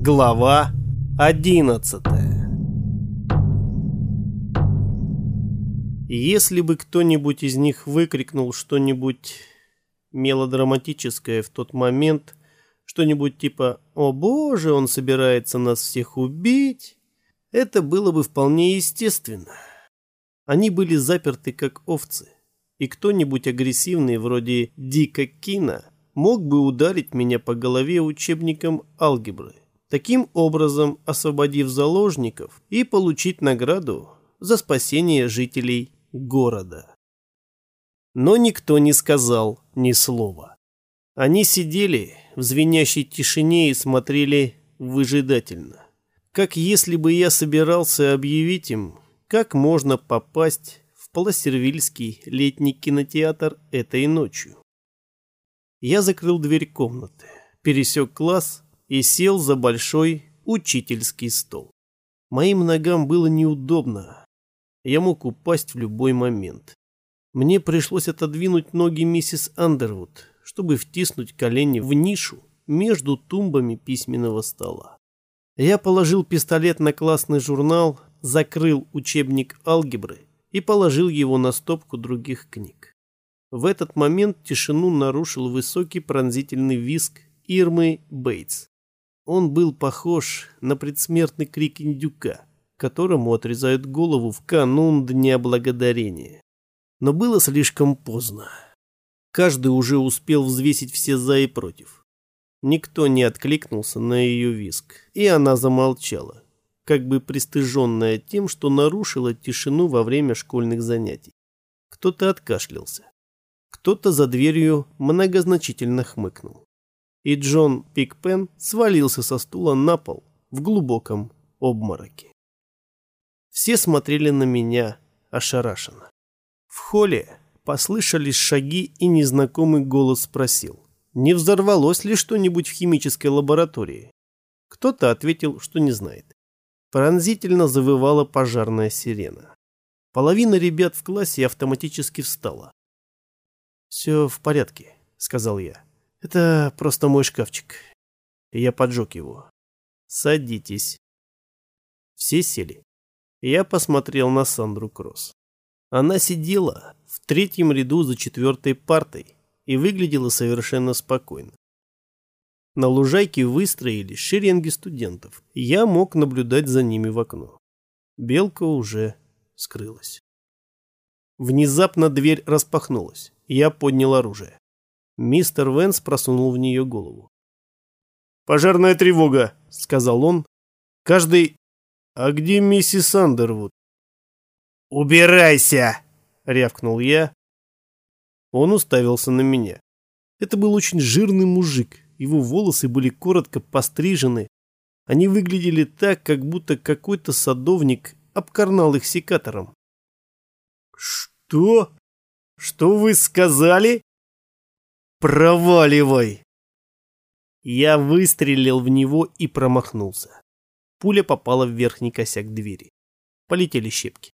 Глава 11 Если бы кто-нибудь из них выкрикнул что-нибудь мелодраматическое в тот момент, что-нибудь типа «О боже, он собирается нас всех убить», это было бы вполне естественно. Они были заперты как овцы, и кто-нибудь агрессивный вроде Дика Кина мог бы ударить меня по голове учебником алгебры, таким образом освободив заложников и получить награду за спасение жителей города. Но никто не сказал ни слова. Они сидели в звенящей тишине и смотрели выжидательно. Как если бы я собирался объявить им, как можно попасть в Полосервильский летний кинотеатр этой ночью. Я закрыл дверь комнаты, пересек класс и сел за большой учительский стол. Моим ногам было неудобно. Я мог упасть в любой момент. Мне пришлось отодвинуть ноги миссис Андервуд, чтобы втиснуть колени в нишу между тумбами письменного стола. Я положил пистолет на классный журнал, закрыл учебник алгебры и положил его на стопку других книг. В этот момент тишину нарушил высокий пронзительный визг Ирмы Бейтс. Он был похож на предсмертный крик индюка, которому отрезают голову в канун Дня Благодарения. Но было слишком поздно. Каждый уже успел взвесить все за и против. Никто не откликнулся на ее визг, и она замолчала, как бы пристыженная тем, что нарушила тишину во время школьных занятий. Кто-то откашлялся. Кто-то за дверью многозначительно хмыкнул. И Джон Пикпен свалился со стула на пол в глубоком обмороке. Все смотрели на меня ошарашенно. В холле послышались шаги, и незнакомый голос спросил, не взорвалось ли что-нибудь в химической лаборатории. Кто-то ответил, что не знает. Пронзительно завывала пожарная сирена. Половина ребят в классе автоматически встала. «Все в порядке», — сказал я. «Это просто мой шкафчик». я поджег его. «Садитесь». Все сели. Я посмотрел на Сандру Кросс. Она сидела в третьем ряду за четвертой партой и выглядела совершенно спокойно. На лужайке выстроились шеренги студентов, я мог наблюдать за ними в окно. Белка уже скрылась. Внезапно дверь распахнулась. Я поднял оружие. Мистер Венс просунул в нее голову. «Пожарная тревога», — сказал он. «Каждый...» «А где миссис Андервуд?» «Убирайся!» — рявкнул я. Он уставился на меня. Это был очень жирный мужик. Его волосы были коротко пострижены. Они выглядели так, как будто какой-то садовник обкорнал их секатором. «Что? Что вы сказали?» «Проваливай!» Я выстрелил в него и промахнулся. Пуля попала в верхний косяк двери. Полетели щепки.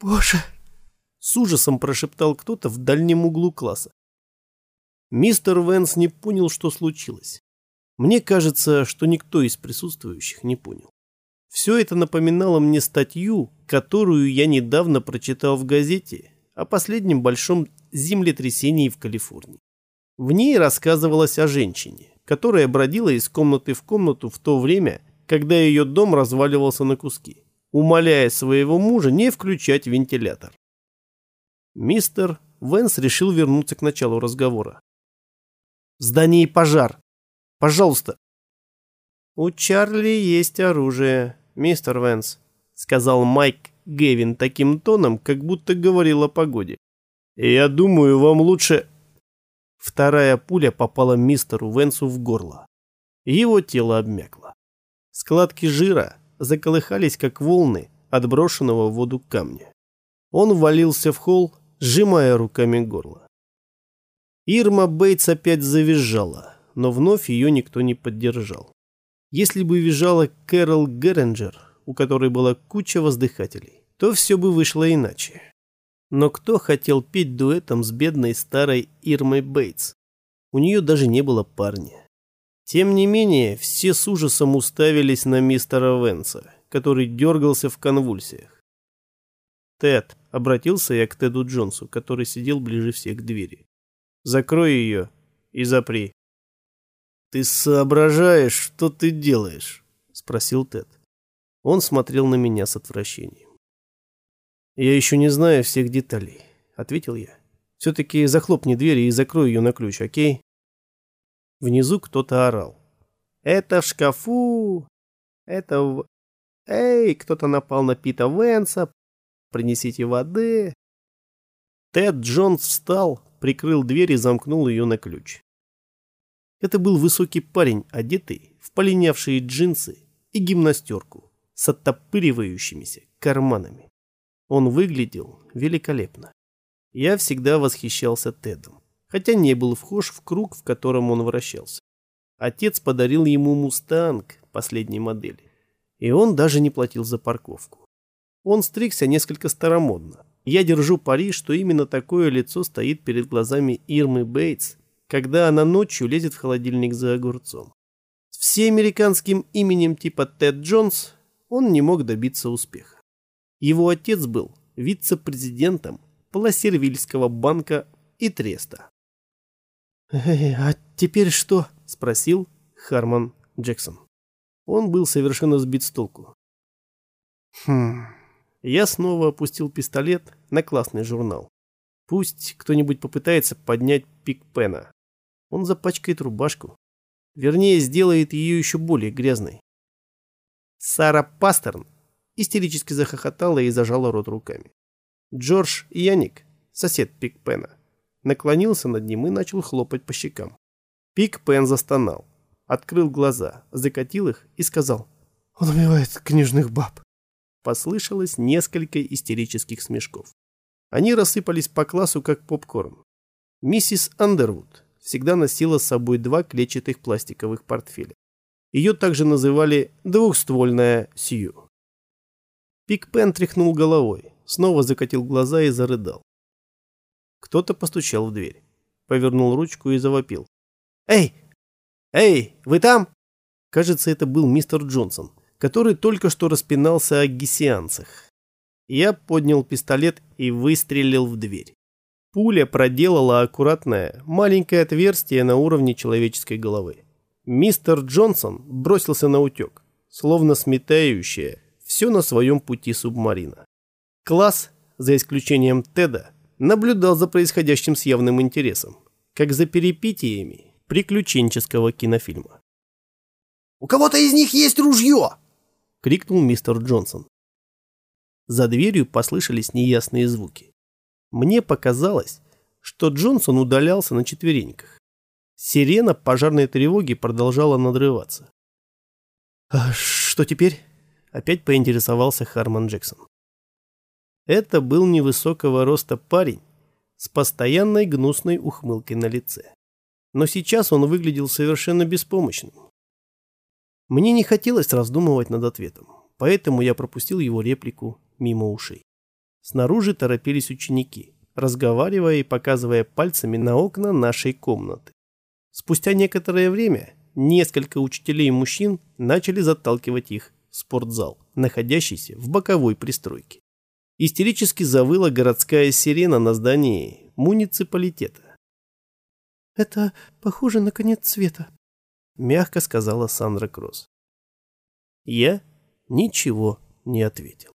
«Боже!» — с ужасом прошептал кто-то в дальнем углу класса. Мистер Венс не понял, что случилось. Мне кажется, что никто из присутствующих не понял. Все это напоминало мне статью, которую я недавно прочитал в газете о последнем большом землетрясении в Калифорнии. В ней рассказывалось о женщине, которая бродила из комнаты в комнату в то время, когда ее дом разваливался на куски умоляя своего мужа не включать вентилятор. Мистер Венс решил вернуться к началу разговора. «В здании пожар. Пожалуйста». «У Чарли есть оружие, мистер Венс», — сказал Майк Гевин таким тоном, как будто говорил о погоде. «Я думаю, вам лучше...» Вторая пуля попала мистеру Венсу в горло. Его тело обмякло. Складки жира заколыхались, как волны отброшенного в воду камня. Он ввалился в холл, сжимая руками горло. Ирма Бейтс опять завизжала, но вновь ее никто не поддержал. Если бы визжала Кэрол Геренджер, у которой была куча воздыхателей, то все бы вышло иначе. Но кто хотел петь дуэтом с бедной старой Ирмой Бейтс? У нее даже не было парня. Тем не менее, все с ужасом уставились на мистера Венса, который дергался в конвульсиях. «Тед», — обратился я к Теду Джонсу, который сидел ближе всех к двери. «Закрой ее и запри». «Ты соображаешь, что ты делаешь?» — спросил Тед. Он смотрел на меня с отвращением. «Я еще не знаю всех деталей», — ответил я. «Все-таки захлопни дверь и закрой ее на ключ, окей?» Внизу кто-то орал. «Это в шкафу! Это в... Эй, кто-то напал на Пита Венса! Принесите воды!» Тед Джонс встал, прикрыл дверь и замкнул ее на ключ. Это был высокий парень, одетый в полинявшие джинсы и гимнастерку с оттопыривающимися карманами. Он выглядел великолепно. Я всегда восхищался Тедом, хотя не был вхож в круг, в котором он вращался. Отец подарил ему «Мустанг» последней модели, и он даже не платил за парковку. Он стригся несколько старомодно. Я держу пари, что именно такое лицо стоит перед глазами Ирмы Бейтс, когда она ночью лезет в холодильник за огурцом. С всеамериканским именем типа Тед Джонс он не мог добиться успеха. Его отец был вице-президентом Пласервильского банка и треста. «Э, «А теперь что?» – спросил Харман Джексон. Он был совершенно сбит с толку. «Хм...» Я снова опустил пистолет на классный журнал. Пусть кто-нибудь попытается поднять пик Пена. Он запачкает рубашку. Вернее, сделает ее еще более грязной. Сара Пастерн истерически захохотала и зажала рот руками. Джордж Яник, сосед Пикпена, наклонился над ним и начал хлопать по щекам. Пикпен застонал, открыл глаза, закатил их и сказал «Он убивает книжных баб». Послышалось несколько истерических смешков. Они рассыпались по классу, как попкорн. Миссис Андервуд всегда носила с собой два клетчатых пластиковых портфеля. Ее также называли «двухствольная Сью». Пикпен тряхнул головой, снова закатил глаза и зарыдал. Кто-то постучал в дверь, повернул ручку и завопил. «Эй! Эй, вы там?» Кажется, это был мистер Джонсон, который только что распинался о гессианцах. Я поднял пистолет и выстрелил в дверь. Пуля проделала аккуратное, маленькое отверстие на уровне человеческой головы. Мистер Джонсон бросился на утек, словно сметающая все на своем пути субмарина. Класс, за исключением Теда, наблюдал за происходящим с явным интересом, как за перипетиями приключенческого кинофильма. «У кого-то из них есть ружье!» — крикнул мистер Джонсон. За дверью послышались неясные звуки. Мне показалось, что Джонсон удалялся на четвереньках. Сирена пожарной тревоги продолжала надрываться. «А что теперь?» Опять поинтересовался Харман Джексон. Это был невысокого роста парень с постоянной гнусной ухмылкой на лице. Но сейчас он выглядел совершенно беспомощным. Мне не хотелось раздумывать над ответом, поэтому я пропустил его реплику мимо ушей. Снаружи торопились ученики, разговаривая и показывая пальцами на окна нашей комнаты. Спустя некоторое время несколько учителей мужчин начали заталкивать их спортзал, находящийся в боковой пристройке. Истерически завыла городская сирена на здании муниципалитета. «Это похоже на конец света», — мягко сказала Сандра Кросс. Я ничего не ответил.